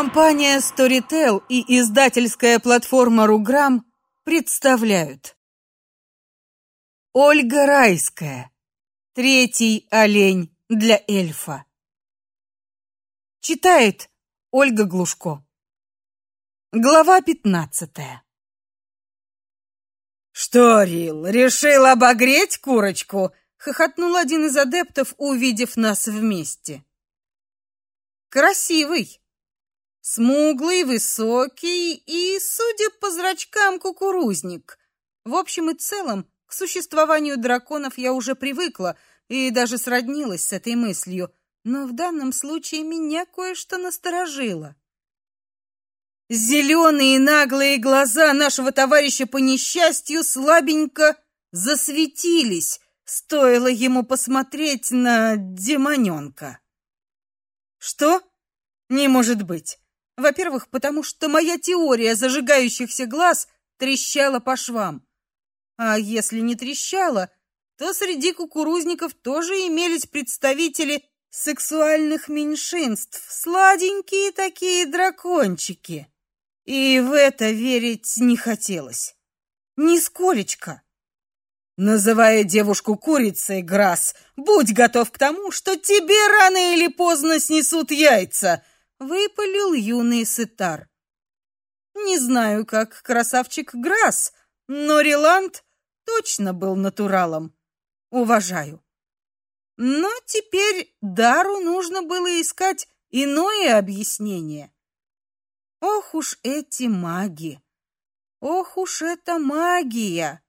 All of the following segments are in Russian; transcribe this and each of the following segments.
Компания Storytel и издательская платформа Руграм представляют Ольга Райская. Третий олень для эльфа. Читает Ольга Глушко. Глава пятнадцатая. Что, Рил, решил обогреть курочку? хохотнул один из адептов, увидев нас вместе. Красивый, смуглый, высокий и, судя по зрачкам, кукурузник. В общем и целом, к существованию драконов я уже привыкла и даже сроднилась с этой мыслью, но в данном случае меня кое-что насторожило. Зеленые наглые глаза нашего товарища по несчастью слабенько засветились, стоило ему посмотреть на демоненка. Что? Не может быть. Во-первых, потому что моя теория зажигающихся глаз трещала по швам. А если не трещала, то среди кукурузников тоже имелись представители сексуальных меньшинств, сладенькие такие дракончики. И в это верить не хотелось. Нисколечко. Называя девушку курицей, Грасс, будь готов к тому, что тебе рано или поздно снесут яйца, выпалил юный сытар. Не знаю, как красавчик Грасс, но Риланд точно был натуралом. Уважаю. Но теперь Дару нужно было искать иное объяснение. Ох уж эти маги! Ох уж эта магия!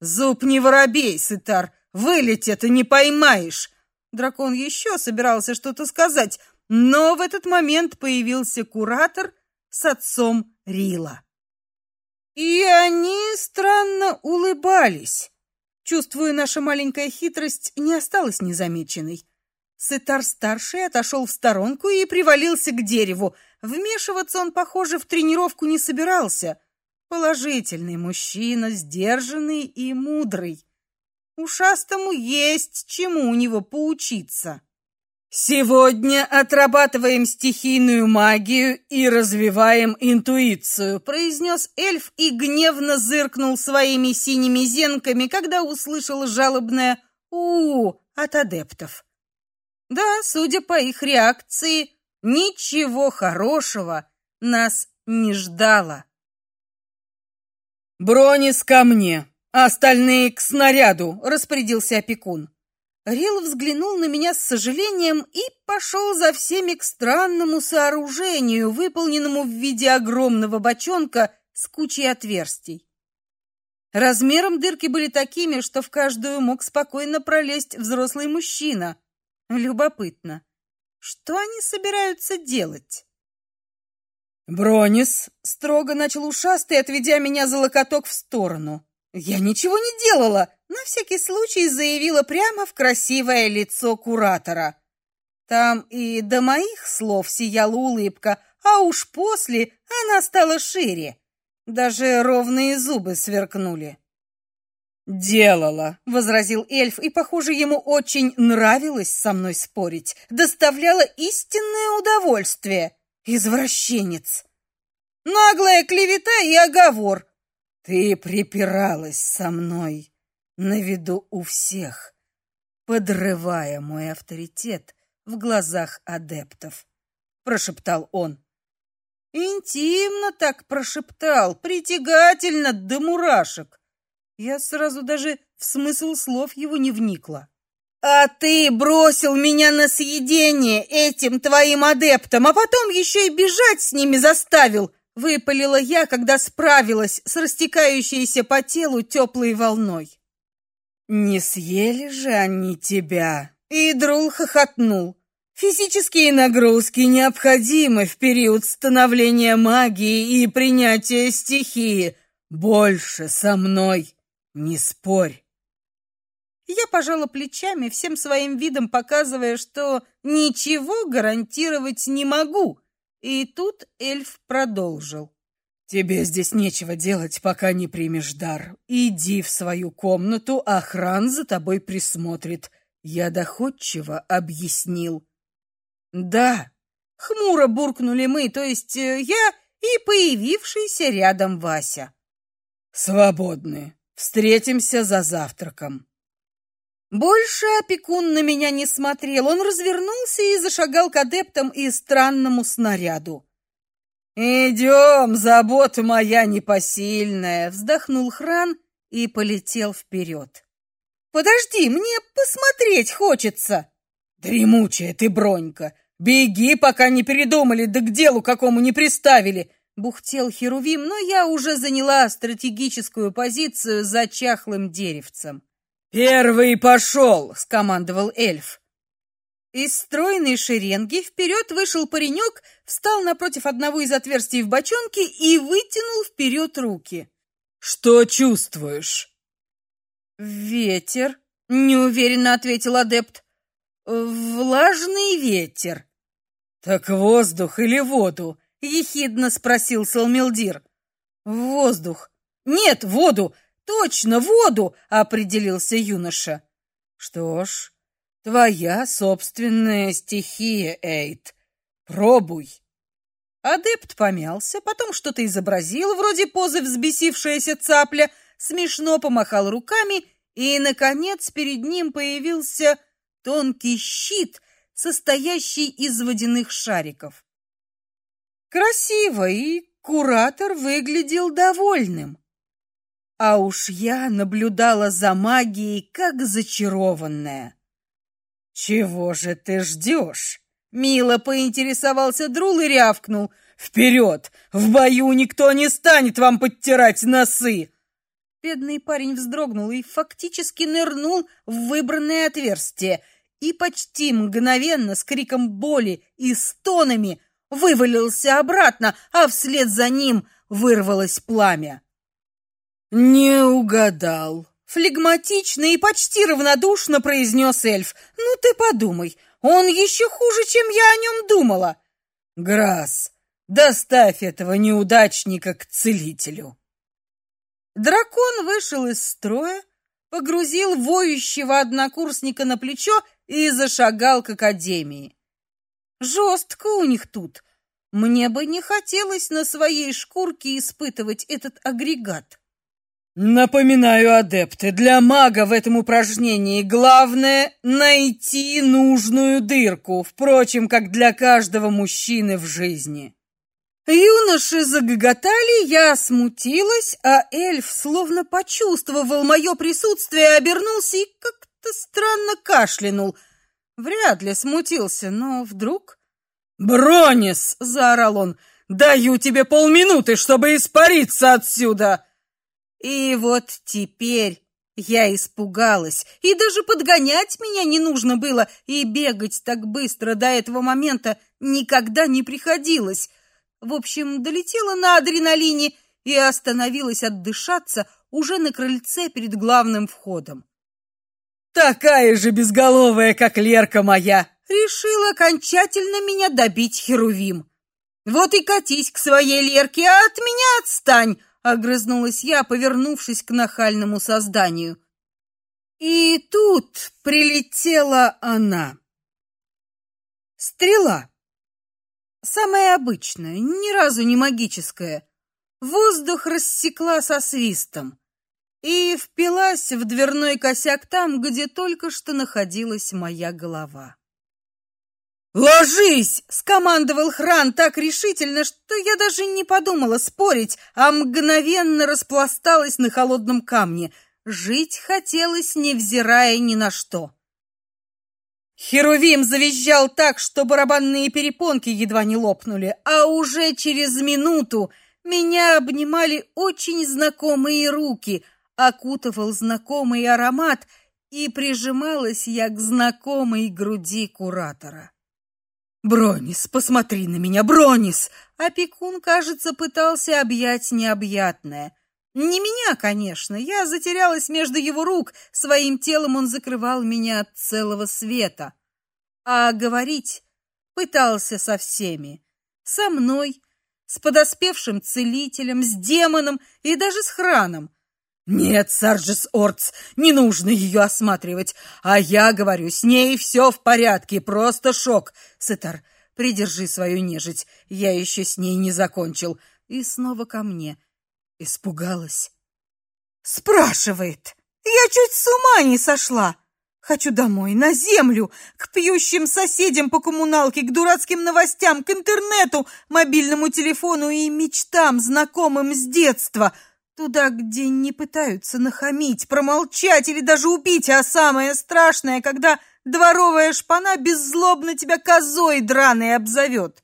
Зуб не воробей, Сытар, вылетит и не поймаешь. Дракон еще собирался что-то сказать, но в этот момент появился куратор с отцом Рила. И они странно улыбались. Чувствую, наша маленькая хитрость не осталась незамеченной. Сытар-старший отошел в сторонку и привалился к дереву. Вмешиваться он, похоже, в тренировку не собирался. Положительный мужчина, сдержанный и мудрый. Ушастому есть чему у него поучиться. Сегодня отрабатываем стихийную магию и развиваем интуицию, произнес эльф и гневно зыркнул своими синими зенками, когда услышал жалобное у, -у от адептов. Да, судя по их реакции, ничего хорошего нас не ждало. Бронис ко мне, а остальные к снаряду, распорядился опекун. Рил взглянул на меня с сожалением и пошел за всеми к странному сооружению, выполненному в виде огромного бочонка с кучей отверстий. Размером дырки были такими, что в каждую мог спокойно пролезть взрослый мужчина. Любопытно, что они собираются делать? Бронис строго начал ушастый, отведя меня за локоток в сторону. Я ничего не делала, на всякий случай заявила прямо в красивое лицо куратора. Там и до моих слов сияла улыбка, а уж после она стала шире. Даже ровные зубы сверкнули. «Делала», — возразил эльф, и, похоже, ему очень нравилось со мной спорить. Доставляло истинное удовольствие. Извращенец. Наглая клевета и оговор. Ты припиралась со мной на виду у всех, подрывая мой авторитет в глазах адептов, прошептал он. Интимно так прошептал, притягательно до мурашек. Я сразу даже в смысл слов его не вникла. А ты бросил меня на съедение этим твоим адептам, а потом еще и бежать с ними заставил, выпалила я, когда справилась с растекающейся по телу теплой волной. Не съели же они тебя. И Друл хохотнул. Физические нагрузки необходимы в период становления магии и принятия стихии. Больше со мной не спорь. Я пожала плечами, всем своим видом показывая, что ничего гарантировать не могу. И тут эльф продолжил. Тебе здесь нечего делать, пока не примешь дар. Иди в свою комнату, охран за тобой присмотрит. Я доходчиво объяснил. Да, Хмуро буркнули мы, то есть э, я и появившийся рядом Вася. Свободны. Встретимся за завтраком. Больше опекун на меня не смотрел. Он развернулся и зашагал к адептам и странному снаряду. «Идем, забота моя непосильная!» — вздохнул Хран и полетел вперед. «Подожди, мне посмотреть хочется!» «Дремучая ты, Бронька! Беги, пока не передумали, да к делу какому не приставили!» Бухтел Херувим, но я уже заняла стратегическую позицию за чахлым деревцем. «Первый пошел!» — скомандовал эльф. Из стройной шеренги вперед вышел паренек, встал напротив одного из отверстий в бочонке и вытянул вперед руки. «Что чувствуешь?» «Ветер», — неуверенно ответил адепт. «Влажный ветер». «Так воздух или воду?» — ехидно спросил Салмилдир. «Воздух». «Нет, воду! Точно, воду!» — определился юноша. «Что ж, твоя собственная стихия, Эйт. Пробуй». Адепт помялся, потом что-то изобразил, вроде позы взбесившаяся цапля, смешно помахал руками, и, наконец, перед ним появился тонкий щит, состоящий из водяных шариков. Красиво, и куратор выглядел довольным. А уж я наблюдала за магией, как зачарованная. «Чего же ты ждешь?» Мило поинтересовался Друл и рявкнул. «Вперед! В бою никто не станет вам подтирать носы!» Бедный парень вздрогнул и фактически нырнул в выбранное отверстие и почти мгновенно с криком боли и стонами вывалился обратно, а вслед за ним вырвалось пламя. «Не угадал», — флегматично и почти равнодушно произнес эльф. «Ну ты подумай, он еще хуже, чем я о нем думала». «Грасс, доставь этого неудачника к целителю». Дракон вышел из строя, погрузил воющего однокурсника на плечо и зашагал к академии. Жестко у них тут. Мне бы не хотелось на своей шкурке испытывать этот агрегат. Напоминаю, адепты, для мага в этом упражнении главное найти нужную дырку, впрочем, как для каждого мужчины в жизни. Юноши загоготали, я смутилась, а эльф, словно почувствовал мое присутствие, обернулся и как-то странно кашлянул. Вряд ли смутился, но вдруг... «Бронис!» — заорал он. «Даю тебе полминуты, чтобы испариться отсюда!» И вот теперь я испугалась, и даже подгонять меня не нужно было, и бегать так быстро до этого момента никогда не приходилось. В общем, долетела на адреналине и остановилась отдышаться уже на крыльце перед главным входом. Такая же безголовая, как Лерка моя, решила окончательно меня добить Херувим. Вот и катись к своей Лерке, а от меня отстань, огрызнулась я, повернувшись к нахальному созданию. И тут прилетела она. Стрела. Самая обычная, ни разу не магическая. Воздух рассекла со свистом и впилась в дверной косяк там, где только что находилась моя голова. «Ложись!» — скомандовал Хран так решительно, что я даже не подумала спорить, а мгновенно распласталась на холодном камне. Жить хотелось, невзирая ни на что. Херувим завизжал так, что барабанные перепонки едва не лопнули, а уже через минуту меня обнимали очень знакомые руки, окутывал знакомый аромат, и прижималась я к знакомой груди куратора. Бронис, посмотри на меня, Бронис. Опекун, кажется, пытался объять необъятное. Не меня, конечно. Я затерялась между его рук, своим телом он закрывал меня от целого света. А говорить пытался со всеми. Со мной, с подоспевшим целителем, с демоном и даже с храном. Нет, Сарджис Орц, не нужно ее осматривать. А я говорю, с ней все в порядке, просто шок. Сетар, Придержи свою нежить, я еще с ней не закончил. И снова ко мне. Испугалась. Спрашивает. Я чуть с ума не сошла. Хочу домой, на землю, к пьющим соседям по коммуналке, к дурацким новостям, к интернету, мобильному телефону и мечтам, знакомым с детства. Туда, где не пытаются нахамить, промолчать или даже убить, а самое страшное, когда дворовая шпана беззлобно тебя козой драной обзовет.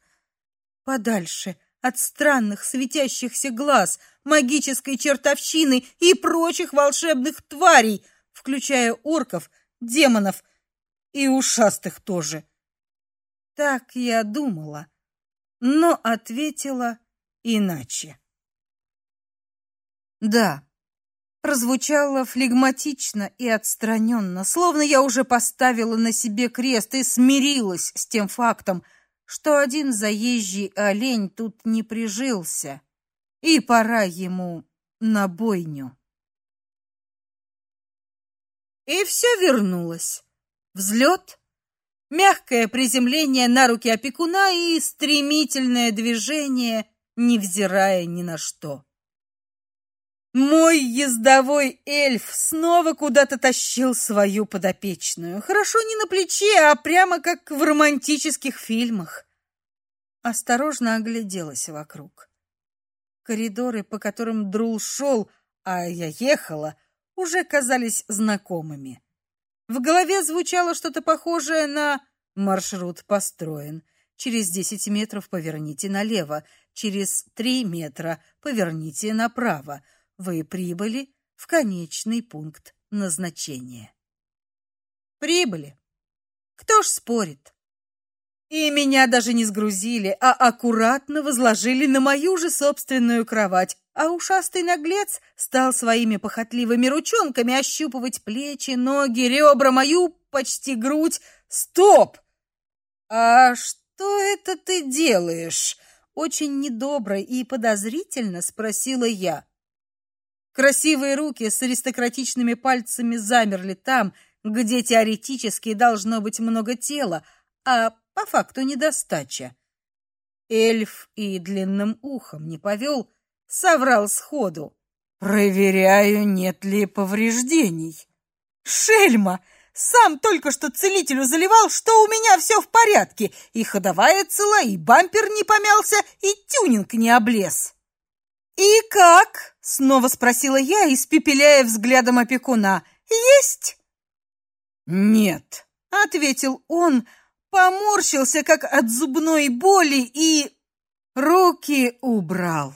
Подальше от странных светящихся глаз, магической чертовщины и прочих волшебных тварей, включая орков, демонов и ушастых тоже. Так я думала, но ответила иначе. Да, прозвучало флегматично и отстраненно, словно я уже поставила на себе крест и смирилась с тем фактом, что один заезжий олень тут не прижился, и пора ему на бойню. И все вернулось. Взлет, мягкое приземление на руки опекуна и стремительное движение, невзирая ни на что. Мой ездовой эльф снова куда-то тащил свою подопечную. Хорошо не на плече, а прямо как в романтических фильмах. Осторожно огляделась вокруг. Коридоры, по которым Друл шел, а я ехала, уже казались знакомыми. В голове звучало что-то похожее на «маршрут построен». Через десять метров поверните налево, через три метра поверните направо вы прибыли в конечный пункт назначения. Прибыли. Кто ж спорит? И меня даже не сгрузили, а аккуратно возложили на мою же собственную кровать, а ушастый наглец стал своими похотливыми ручонками ощупывать плечи, ноги, ребра, мою почти грудь. Стоп! А что это ты делаешь? Очень недобро и подозрительно спросила я. Красивые руки с аристократичными пальцами замерли там, где теоретически должно быть много тела, а по факту недостача. Эльф и длинным ухом не повел, соврал сходу. Проверяю, нет ли повреждений. Шельма, сам только что целителю заливал, что у меня все в порядке, и ходовая цела, и бампер не помялся, и тюнинг не облез. «И как?» — снова спросила я, испепеляя взглядом опекуна. «Есть?» «Нет», — ответил он, поморщился, как от зубной боли, и руки убрал.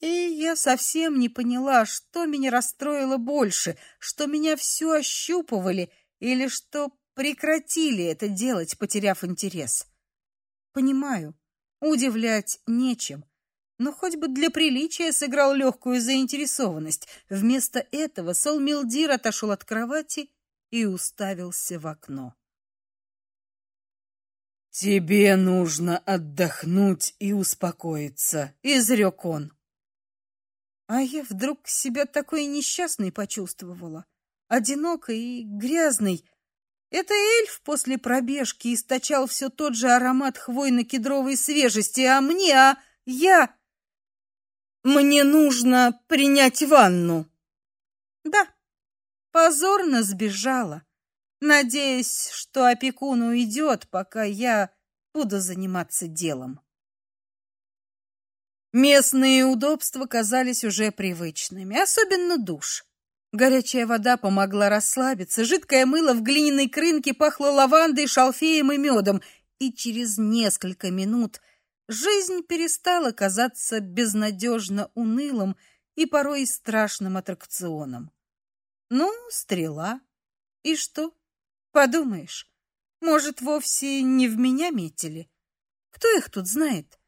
И я совсем не поняла, что меня расстроило больше, что меня все ощупывали или что прекратили это делать, потеряв интерес. Понимаю, удивлять нечем но хоть бы для приличия сыграл легкую заинтересованность. Вместо этого Солмилдир отошел от кровати и уставился в окно. Тебе нужно отдохнуть и успокоиться, изрек он. А я вдруг себя такой несчастной почувствовала, одинокой и грязной. Это эльф после пробежки источал все тот же аромат хвойно-кедровой свежести, а мне, а я мне нужно принять ванну. Да. Позорно сбежала, надеясь, что опекун уйдет, пока я буду заниматься делом. Местные удобства казались уже привычными, особенно душ. Горячая вода помогла расслабиться, жидкое мыло в глиняной крынке пахло лавандой, шалфеем и медом, и через несколько минут Жизнь перестала казаться безнадежно унылым и порой страшным аттракционом. Ну, стрела. И что? Подумаешь, может, вовсе не в меня метили? Кто их тут знает?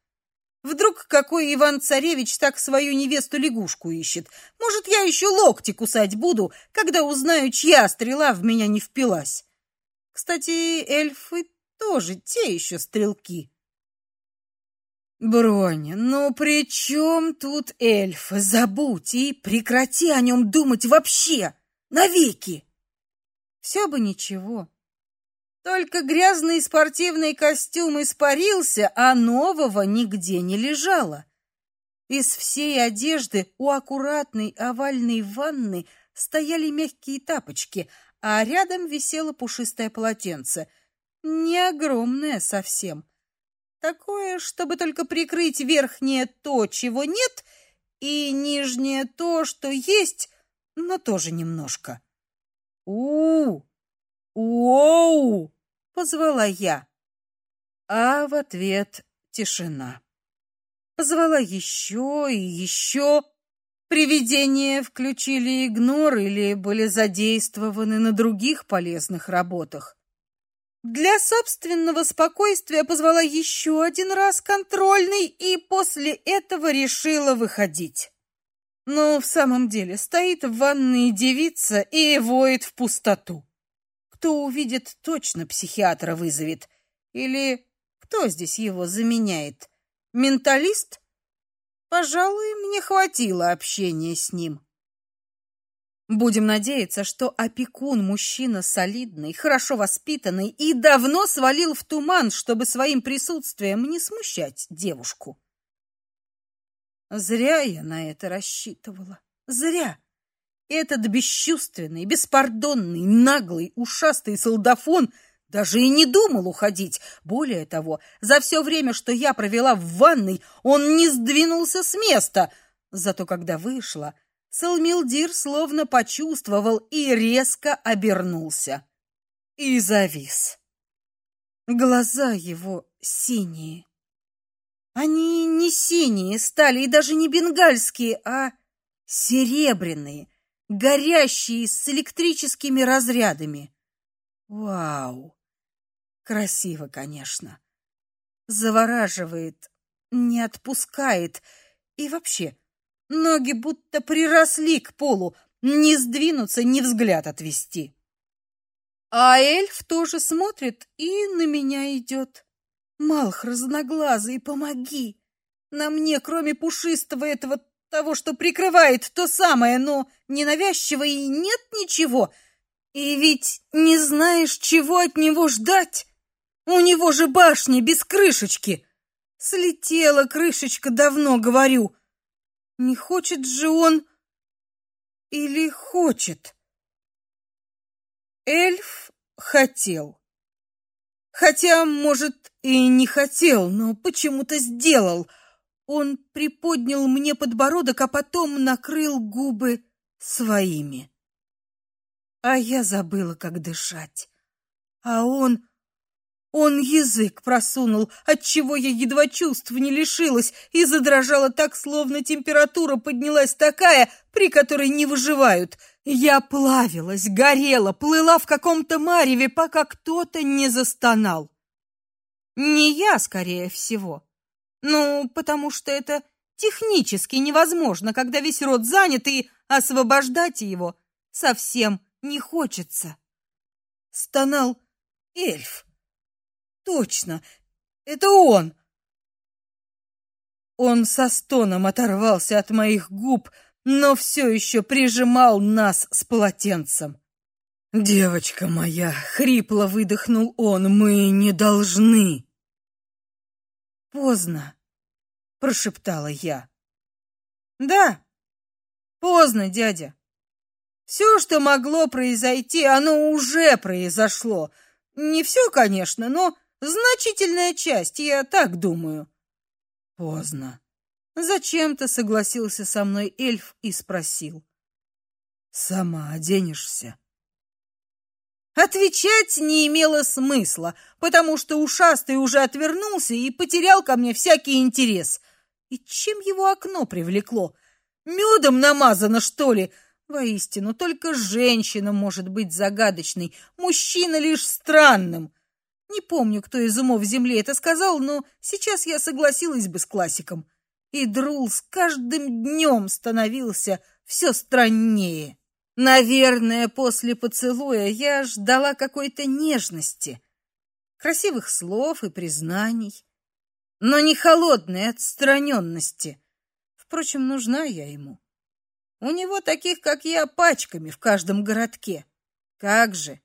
Вдруг какой Иван-царевич так свою невесту-лягушку ищет? Может, я еще локти кусать буду, когда узнаю, чья стрела в меня не впилась? Кстати, эльфы тоже те еще стрелки. Броня, ну при чем тут эльф? Забудь и прекрати о нем думать вообще, навеки. Все бы ничего. Только грязный спортивный костюм испарился, а нового нигде не лежало. Из всей одежды у аккуратной овальной ванны стояли мягкие тапочки, а рядом висело пушистое полотенце. Не огромное совсем. Такое, чтобы только прикрыть верхнее то, чего нет, и нижнее то, что есть, но тоже немножко. У! Уоу! позвала я. А в ответ тишина. Позвала еще и еще. Привидения включили игнор или были задействованы на других полезных работах. Для собственного спокойствия позвала еще один раз контрольный и после этого решила выходить. Но в самом деле стоит в ванной девица и воет в пустоту. Кто увидит, точно психиатра вызовет. Или кто здесь его заменяет? Менталист? Пожалуй, мне хватило общения с ним. Будем надеяться, что опекун мужчина солидный, хорошо воспитанный и давно свалил в туман, чтобы своим присутствием не смущать девушку. Зря я на это рассчитывала. Зря. Этот бесчувственный, беспардонный, наглый, ушастый солдафон даже и не думал уходить. Более того, за все время, что я провела в ванной, он не сдвинулся с места. Зато когда вышла, Салмилдир словно почувствовал и резко обернулся. И завис. Глаза его синие. Они не синие стали и даже не бенгальские, а серебряные, горящие с электрическими разрядами. Вау! Красиво, конечно. Завораживает, не отпускает. И вообще, ноги будто приросли к полу, не сдвинуться, ни взгляд отвести. А эльф тоже смотрит и на меня идет. Малх разноглазый, помоги. На мне, кроме пушистого этого того, что прикрывает то самое, но ненавязчиво и нет ничего. И ведь не знаешь, чего от него ждать. У него же башня без крышечки. Слетела крышечка давно, говорю. Не хочет же он или хочет? Эльф хотел. Хотя, может, и не хотел, но почему-то сделал — он приподнял мне подбородок, а потом накрыл губы своими. А я забыла, как дышать. А он он язык просунул, от чего я едва чувств не лишилась и задрожала так, словно температура поднялась такая, при которой не выживают. Я плавилась, горела, плыла в каком-то мареве, пока кто-то не застонал. Не я, скорее всего. Ну, потому что это технически невозможно, когда весь рот занят и освобождать его совсем не хочется. Стонал эльф. Точно, это он. Он со стоном оторвался от моих губ, но все еще прижимал нас с полотенцем. Девочка моя, хрипло выдохнул он. Мы не должны. Поздно, прошептала я. Да. Поздно, дядя. Все, что могло произойти, оно уже произошло. Не все, конечно, но значительная часть, я так думаю. Поздно. Зачем-то согласился со мной эльф и спросил: "Сама оденешься?" Отвечать не имело смысла, потому что ушастый уже отвернулся и потерял ко мне всякий интерес. И чем его окно привлекло? Медом намазано, что ли? Воистину, только женщина может быть загадочной, мужчина лишь странным. Не помню, кто из умов земли это сказал, но сейчас я согласилась бы с классиком. И Друл с каждым днем становился все страннее. Наверное, после поцелуя я ждала какой-то нежности, красивых слов и признаний, но не холодной отстраненности. Впрочем, нужна я ему. У него таких, как я, пачками в каждом городке. Как же?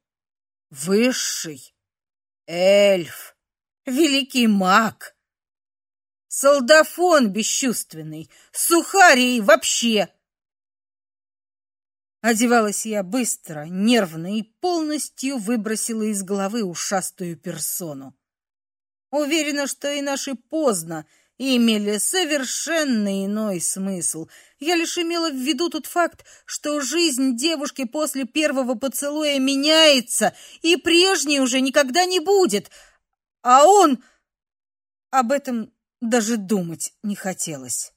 Высший. Эльф, великий маг, солдафон бесчувственный, сухарий вообще. Одевалась я быстро, нервно и полностью выбросила из головы ушастую персону. Уверена, что и наши поздно имели совершенно иной смысл. Я лишь имела в виду тот факт, что жизнь девушки после первого поцелуя меняется, и прежней уже никогда не будет. А он об этом даже думать не хотелось.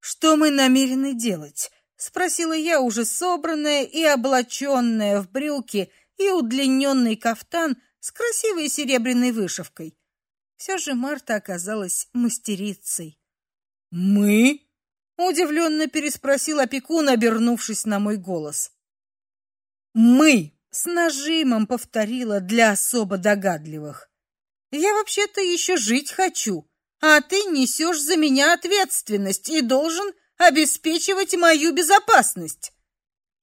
Что мы намерены делать? спросила я, уже собранная и облаченная в брюки и удлиненный кафтан с красивой серебряной вышивкой. Все же Марта оказалась мастерицей. Мы? удивленно переспросил опекун, обернувшись на мой голос. Мы, с нажимом повторила для особо догадливых. Я вообще-то еще жить хочу, а ты несешь за меня ответственность и должен обеспечивать мою безопасность.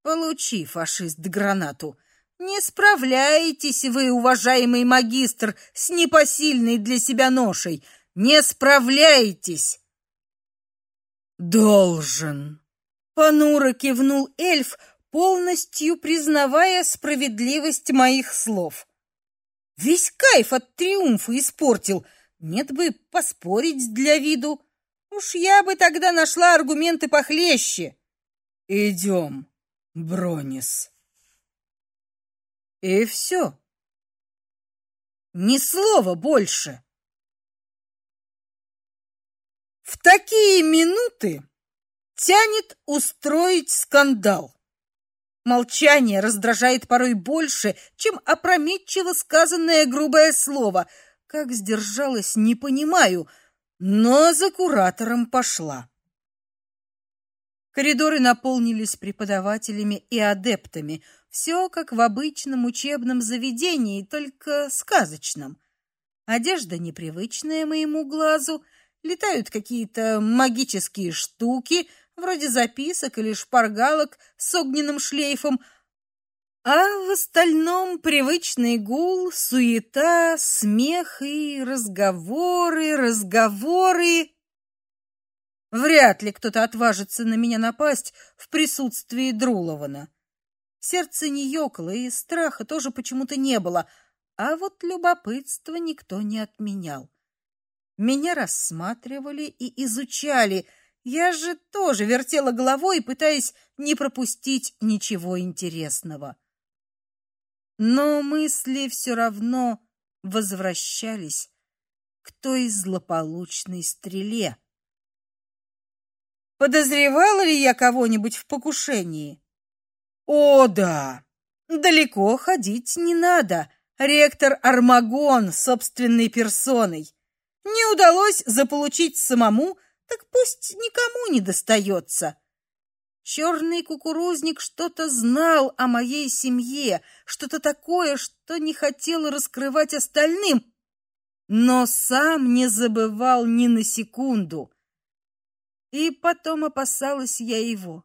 Получи, фашист, гранату. Не справляетесь вы, уважаемый магистр, с непосильной для себя ношей. Не справляетесь. Должен. Понуро кивнул эльф, полностью признавая справедливость моих слов. Весь кайф от триумфа испортил. Нет бы поспорить для виду. Уж я бы тогда нашла аргументы похлеще. Идем, Бронис. И все. Ни слова больше. В такие минуты тянет устроить скандал. Молчание раздражает порой больше, чем опрометчиво сказанное грубое слово. Как сдержалась, не понимаю, но за куратором пошла. Коридоры наполнились преподавателями и адептами. Все как в обычном учебном заведении, только сказочном. Одежда непривычная моему глазу, летают какие-то магические штуки, вроде записок или шпаргалок с огненным шлейфом, а в остальном привычный гул, суета, смех и разговоры, разговоры. Вряд ли кто-то отважится на меня напасть в присутствии Друлована. Сердце не ёкало, и страха тоже почему-то не было, а вот любопытство никто не отменял. Меня рассматривали и изучали. Я же тоже вертела головой, пытаясь не пропустить ничего интересного. Но мысли все равно возвращались к той злополучной стреле. Подозревала ли я кого-нибудь в покушении? О, да. Далеко ходить не надо. Ректор Армагон собственной персоной. Не удалось заполучить самому, так пусть никому не достается. Черный кукурузник что-то знал о моей семье, что-то такое, что не хотел раскрывать остальным, но сам не забывал ни на секунду. И потом опасалась я его.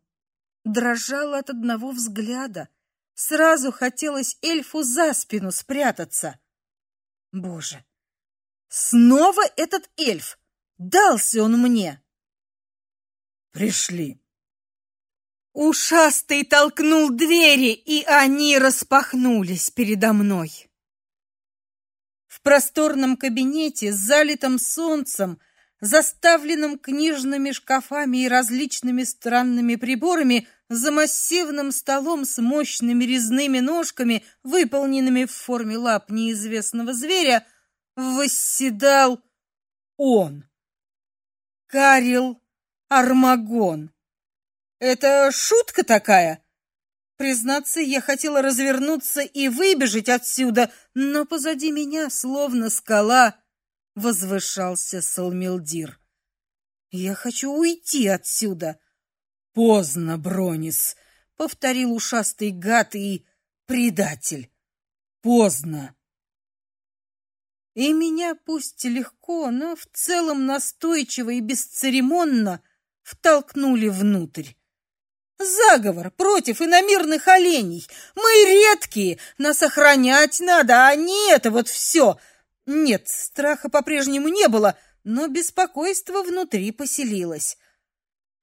Дрожала от одного взгляда. Сразу хотелось эльфу за спину спрятаться. Боже, снова этот эльф! Дался он мне! Пришли. Ушастый толкнул двери, и они распахнулись передо мной. В просторном кабинете, залитом солнцем, заставленном книжными шкафами и различными странными приборами, за массивным столом с мощными резными ножками, выполненными в форме лап неизвестного зверя, восседал он. Карил Армагон. Это шутка такая? Признаться, я хотела развернуться и выбежать отсюда, но позади меня, словно скала, возвышался Салмилдир. Я хочу уйти отсюда. Поздно, Бронис, повторил ушастый гад и предатель. Поздно. И меня пусть легко, но в целом настойчиво и бесцеремонно втолкнули внутрь. Заговор против иномирных оленей. Мы редкие, нас охранять надо, а не это вот все. Нет, страха по-прежнему не было, но беспокойство внутри поселилось.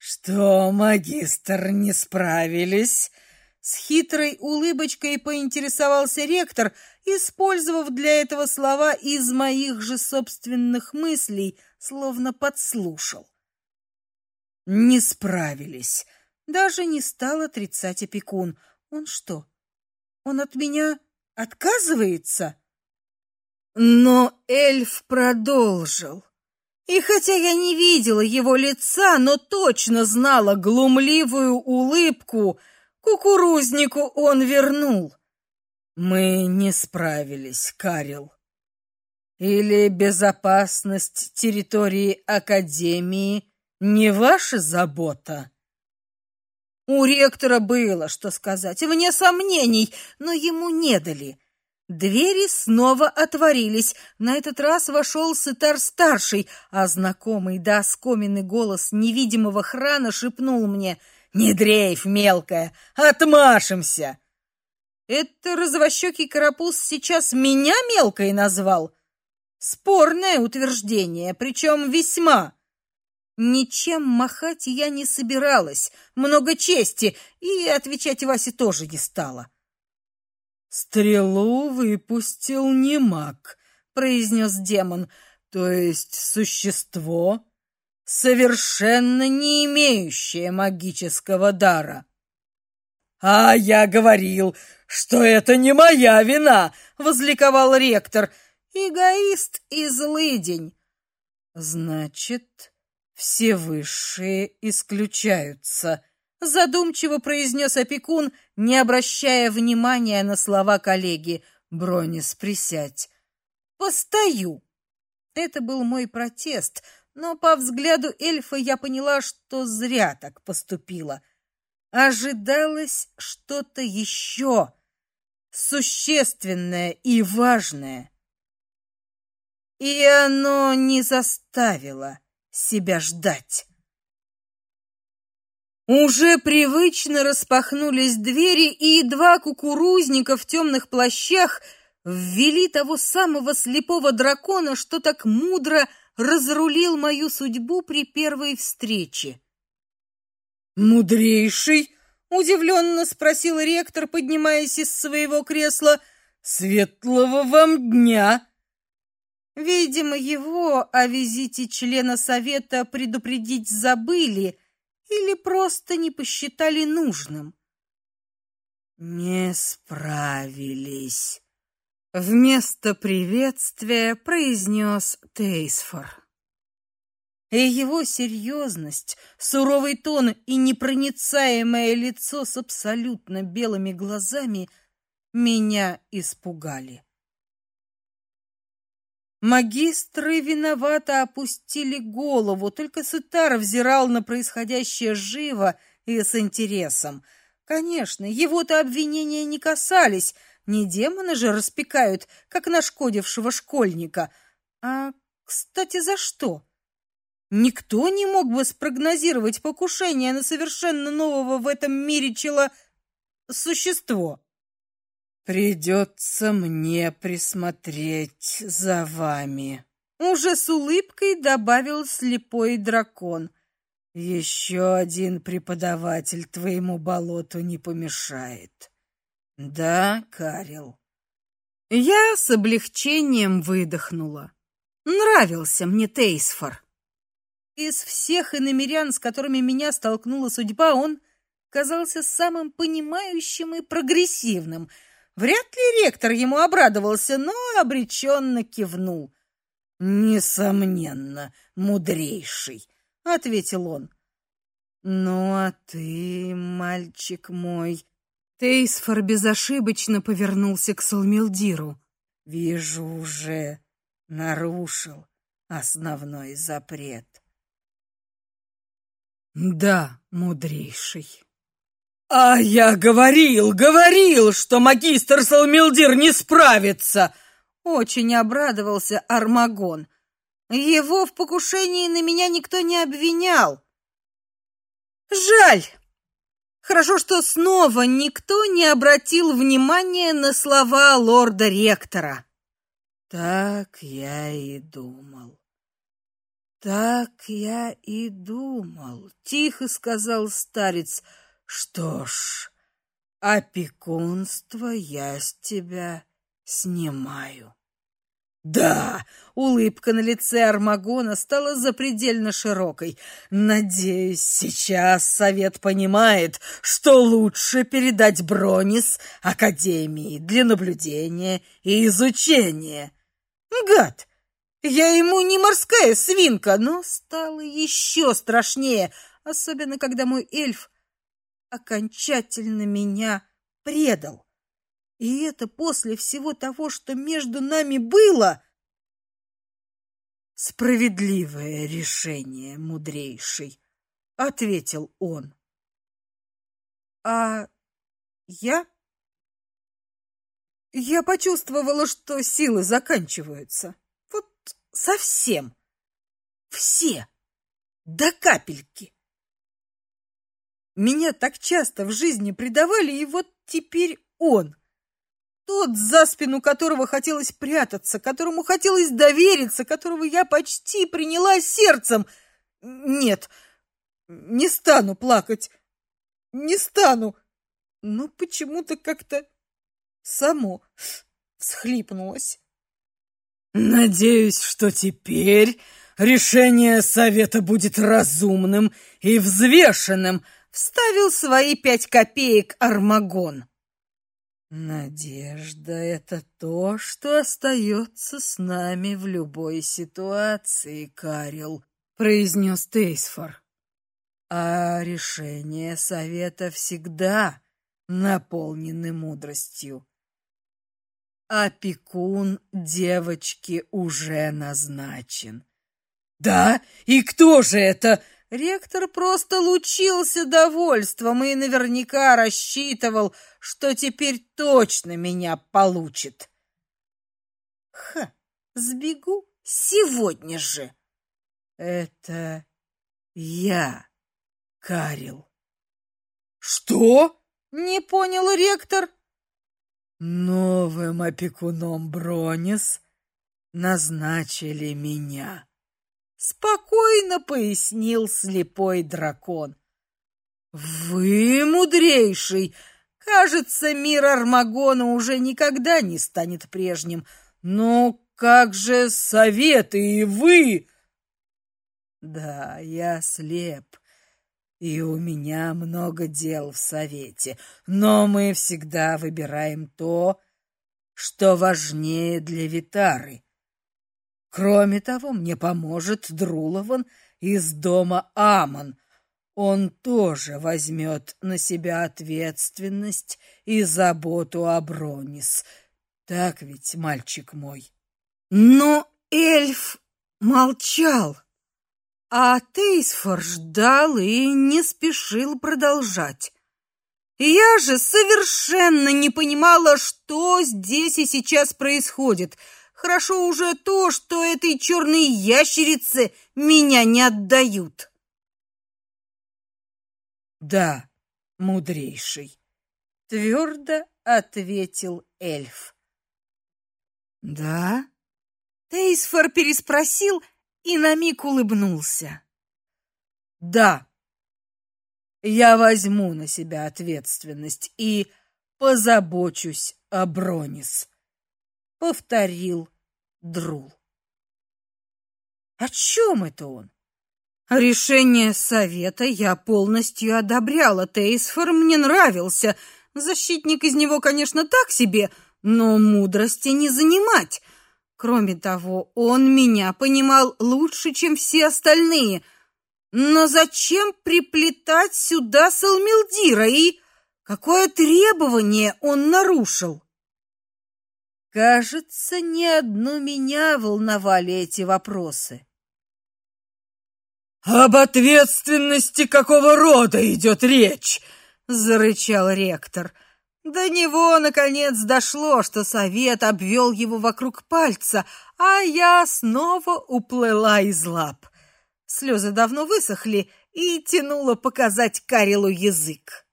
Что, магистр, не справились? С хитрой улыбочкой поинтересовался ректор, использовав для этого слова из моих же собственных мыслей, словно подслушал. Не справились. Даже не стал отрицать опекун. Он что? Он от меня отказывается? Но эльф продолжил. И хотя я не видела его лица, но точно знала глумливую улыбку, кукурузнику он вернул. Мы не справились, Карил. Или безопасность территории академии не ваша забота? У ректора было что сказать, вне сомнений, но ему не дали. Двери снова отворились. На этот раз вошел Сытар-старший, а знакомый до оскомины голос невидимого храна шепнул мне «Не дрейф, мелкая, отмашемся!» Это развощекий карапуз сейчас меня мелкой назвал? Спорное утверждение, причем весьма. Ничем махать я не собиралась, много чести, и отвечать Васе тоже не стала. Стрелу выпустил не маг, произнес демон, то есть существо, совершенно не имеющее магического дара. А я говорил, что это не моя вина, возликовал ректор. Эгоист и злыдень. Значит, все высшие исключаются, задумчиво произнес опекун, не обращая внимания на слова коллеги. Бронис, присядь. Постою. Это был мой протест, но по взгляду эльфа я поняла, что зря так поступила. Ожидалось что-то еще существенное и важное. И оно не заставило себя ждать. Уже привычно распахнулись двери, и два кукурузника в темных плащах ввели того самого слепого дракона, что так мудро разрулил мою судьбу при первой встрече. «Мудрейший?» — удивленно спросил ректор, поднимаясь из своего кресла. «Светлого вам дня!» Видимо, его о визите члена совета предупредить забыли или просто не посчитали нужным. Не справились. Вместо приветствия произнес Тейсфор. И его серьезность, суровый тон и непроницаемое лицо с абсолютно белыми глазами меня испугали. Магистры виновато опустили голову, только Сытар взирал на происходящее живо и с интересом. Конечно, его-то обвинения не касались, не демоны же распекают, как нашкодившего школьника. А, кстати, за что? Никто не мог бы спрогнозировать покушение на совершенно нового в этом мире чело существо. Придется мне присмотреть за вами. Уже с улыбкой добавил слепой дракон. Еще один преподаватель твоему болоту не помешает. Да, Карил. Я с облегчением выдохнула. Нравился мне Тейсфор. Из всех иномерян, с которыми меня столкнула судьба, он казался самым понимающим и прогрессивным — Вряд ли ректор ему обрадовался, но обреченно кивнул. Несомненно, мудрейший, ответил он. Ну а ты, мальчик мой, Тейсфор безошибочно повернулся к Салмилдиру. Вижу уже нарушил основной запрет. Да, мудрейший. А я говорил, говорил, что магистр Салмилдир не справится. Очень обрадовался Армагон. Его в покушении на меня никто не обвинял. Жаль. Хорошо, что снова никто не обратил внимания на слова лорда-ректора. Так я и думал. Так я и думал, тихо сказал старец. Что ж, опекунство я с тебя снимаю. Да, улыбка на лице Армагона стала запредельно широкой. Надеюсь, сейчас совет понимает, что лучше передать Бронис академии для наблюдения и изучения. Гад. Я ему не морская свинка, но стало еще страшнее, особенно когда мой эльф окончательно меня предал. И это после всего того, что между нами было. Справедливое решение, мудрейший, ответил он. А я я почувствовала, что силы заканчиваются. Вот совсем. Все до капельки. Меня так часто в жизни предавали, и вот теперь он тот, за спину которого хотелось прятаться, которому хотелось довериться, которого я почти приняла сердцем. Нет, не стану плакать. Не стану. Но почему-то как-то само всхлипнулось. Надеюсь, что теперь решение совета будет разумным и взвешенным, вставил свои пять копеек Армагон. Надежда — это то, что остается с нами в любой ситуации, Карил, — произнес Тейсфор. А решения совета всегда наполнены мудростью. Опекун девочки уже назначен. Да, и кто же это? Ректор просто лучился довольством и наверняка рассчитывал, что теперь точно меня получит. Ха, сбегу сегодня же. Это я, Карил. Что? Не понял ректор. Новым опекуном Бронис назначили меня спокойно пояснил слепой дракон. Вы мудрейший. Кажется, мир Армагона уже никогда не станет прежним. Но как же советы и вы? Да, я слеп. И у меня много дел в совете, но мы всегда выбираем то, что важнее для Витары. Кроме того, мне поможет Друлован из дома Амон. Он тоже возьмет на себя ответственность и заботу о Бронис. Так ведь, мальчик мой? Но эльф молчал, а Тейсфор ждал и не спешил продолжать. Я же совершенно не понимала, что здесь и сейчас происходит — Хорошо уже то, что этой черной ящерице меня не отдают. Да, мудрейший, твердо ответил эльф. Да? Тейсфор переспросил и на миг улыбнулся. Да. Я возьму на себя ответственность и позабочусь о Бронис повторил Друл. О чем это он? Решение совета я полностью одобряла. Тейсфор мне нравился. Защитник из него, конечно, так себе, но мудрости не занимать. Кроме того, он меня понимал лучше, чем все остальные. Но зачем приплетать сюда Салмилдира и какое требование он нарушил? Кажется, не одну меня волновали эти вопросы. Об ответственности какого рода идет речь? зарычал ректор. До него наконец дошло, что совет обвел его вокруг пальца, а я снова уплыла из лап. Слезы давно высохли и тянуло показать Карилу язык.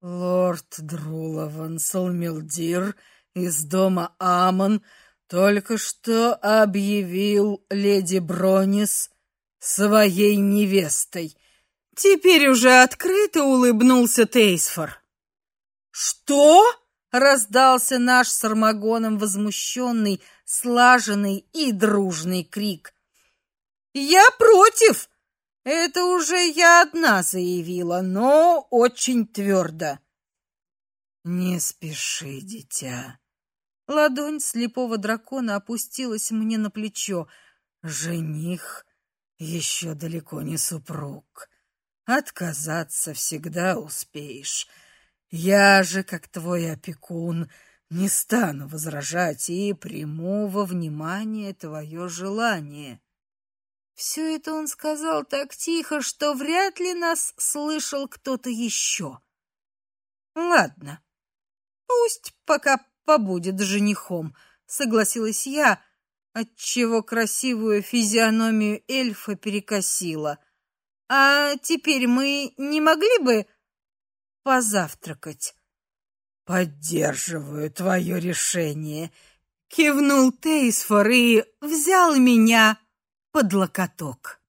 Лорд Друлован Салмилдир из дома Амон только что объявил леди Бронис своей невестой. Теперь уже открыто улыбнулся Тейсфор. Что? раздался наш с Армагоном возмущенный, слаженный и дружный крик. Я против. Это уже я одна заявила, но очень твердо. Не спеши, дитя. Ладонь слепого дракона опустилась мне на плечо. Жених еще далеко не супруг. Отказаться всегда успеешь. Я же, как твой опекун, не стану возражать и приму во внимание твое желание. Все это он сказал так тихо, что вряд ли нас слышал кто-то еще. Ладно. Пусть пока побудет женихом, согласилась я, отчего красивую физиономию эльфа перекосила. А теперь мы не могли бы позавтракать? Поддерживаю твое решение, кивнул Тейсфор и взял меня под локоток.